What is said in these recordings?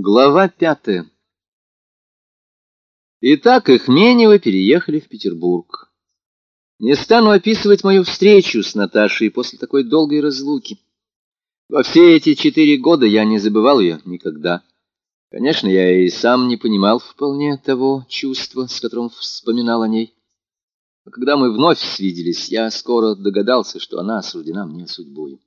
Глава пятая. Итак, Ихменевы переехали в Петербург. Не стану описывать мою встречу с Наташей после такой долгой разлуки. Во все эти четыре года я не забывал ее никогда. Конечно, я и сам не понимал вполне того чувства, с которым вспоминал о ней. Но когда мы вновь свиделись, я скоро догадался, что она осуждена мне судьбою.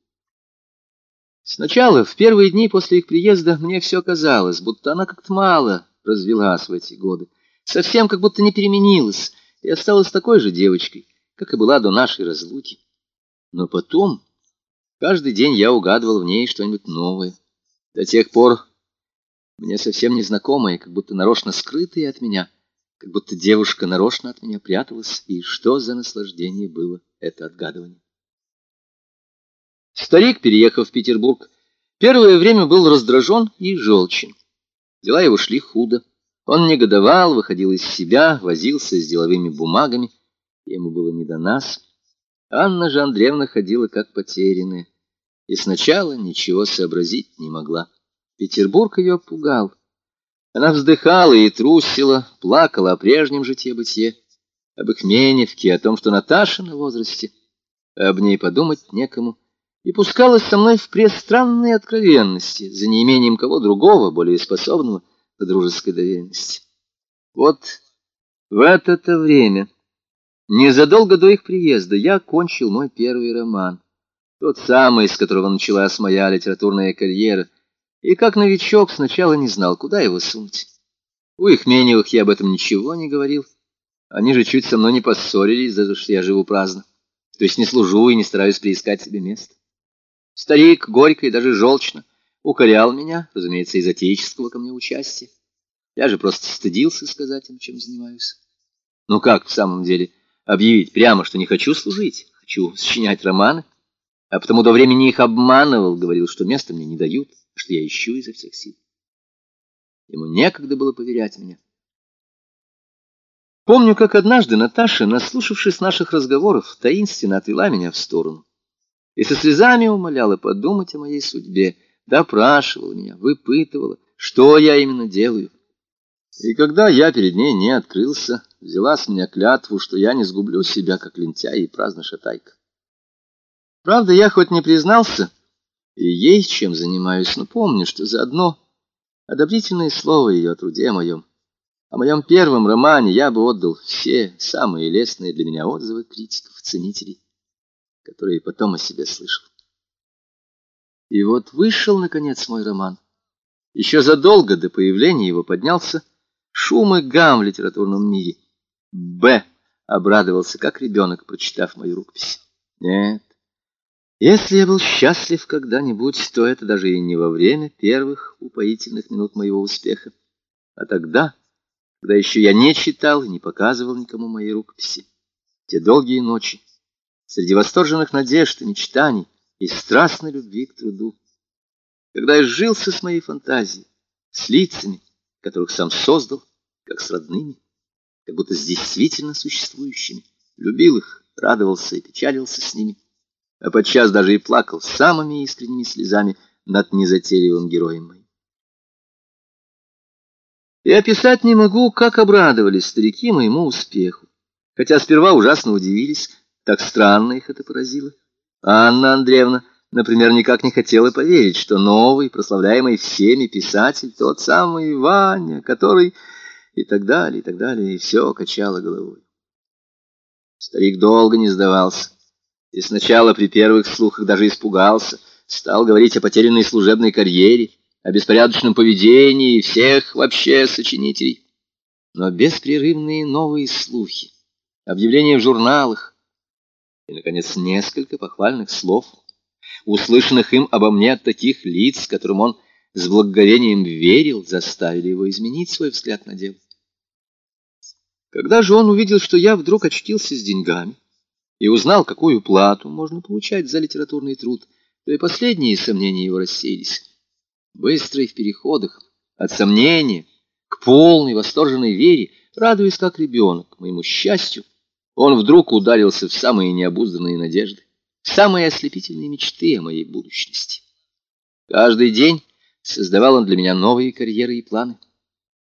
Сначала, в первые дни после их приезда, мне все казалось, будто она как-то мало развелась в эти годы, совсем как будто не переменилась и осталась такой же девочкой, как и была до нашей разлуки. Но потом, каждый день я угадывал в ней что-нибудь новое. До тех пор мне совсем незнакомое, как будто нарочно скрытое от меня, как будто девушка нарочно от меня пряталась, и что за наслаждение было это отгадывание. Старик, переехав в Петербург, первое время был раздражен и желчен. Дела его шли худо. Он негодовал, выходил из себя, возился с деловыми бумагами. Ему было не до нас. Анна же Андреевна ходила как потерянная. И сначала ничего сообразить не могла. Петербург ее пугал. Она вздыхала и трусила, плакала о прежнем житье-бытие, об их Меневке, о том, что Наташа на возрасте, об ней подумать некому и пускалась со мной в престранные откровенности, за неимением кого другого, более способного к дружеской доверенности. Вот в это-то время, незадолго до их приезда, я кончил мой первый роман, тот самый, с которого началась моя литературная карьера, и как новичок сначала не знал, куда его сунуть. У их Меневых я об этом ничего не говорил. Они же чуть со мной не поссорились, за то, что я живу праздно. То есть не служу и не стараюсь приискать себе место. Старик горько и даже желчно укорял меня, разумеется, из отеческого ко мне участия. Я же просто стыдился сказать им, чем занимаюсь. Ну как в самом деле объявить прямо, что не хочу служить, хочу сочинять романы, а потому до времени их обманывал, говорил, что места мне не дают, что я ищу изо всех сил. Ему некогда было поверять меня. Помню, как однажды Наташа, наслушавшись наших разговоров, таинственно отвела меня в сторону и со слезами умоляла подумать о моей судьбе, допрашивала меня, выпытывала, что я именно делаю. И когда я перед ней не открылся, взяла с меня клятву, что я не сгублю себя, как лентяй и праздно шатайка. Правда, я хоть не признался и ей чем занимаюсь, но помню, что заодно одобрительное слово ее о труде моем, о моем первом романе я бы отдал все самые лестные для меня отзывы критиков, ценителей которые потом о себе слышал. И вот вышел, наконец, мой роман. Еще задолго до появления его поднялся шум и гам в литературном мире. Б. обрадовался, как ребенок, прочитав мою рукопись. Нет, если я был счастлив когда-нибудь, то это даже и не во время первых упоительных минут моего успеха, а тогда, когда еще я не читал и не показывал никому моей рукописи. Те долгие ночи, среди восторженных надежд и мечтаний и страстной любви к труду. Когда я жился с моей фантазией, с лицами, которых сам создал, как с родными, как будто с действительно существующими, любил их, радовался и печалился с ними, а подчас даже и плакал самыми искренними слезами над незатейливым героем моим. И описать не могу, как обрадовались старики моему успеху, хотя сперва ужасно удивились, так странно их это поразило. Анна Андреевна, например, никак не хотела поверить, что новый, прославляемый всеми писатель, тот самый Ваня, который... И так далее, и так далее, и все качало головой. Старик долго не сдавался, и сначала при первых слухах даже испугался, стал говорить о потерянной служебной карьере, о беспорядочном поведении всех вообще сочинителей. Но беспрерывные новые слухи, объявления в журналах, и, наконец, несколько похвальных слов, услышанных им обо мне от таких лиц, которым он с благоговением верил, заставили его изменить свой взгляд на дело. Когда же он увидел, что я вдруг очтился с деньгами и узнал, какую плату можно получать за литературный труд, то и последние сомнения его рассеялись. Быстро и в переходах от сомнения к полной восторженной вере, радуясь как ребенок моему счастью, он вдруг ударился в самые необузданные надежды, в самые ослепительные мечты о моей будущности. Каждый день Создавал он для меня новые карьеры и планы.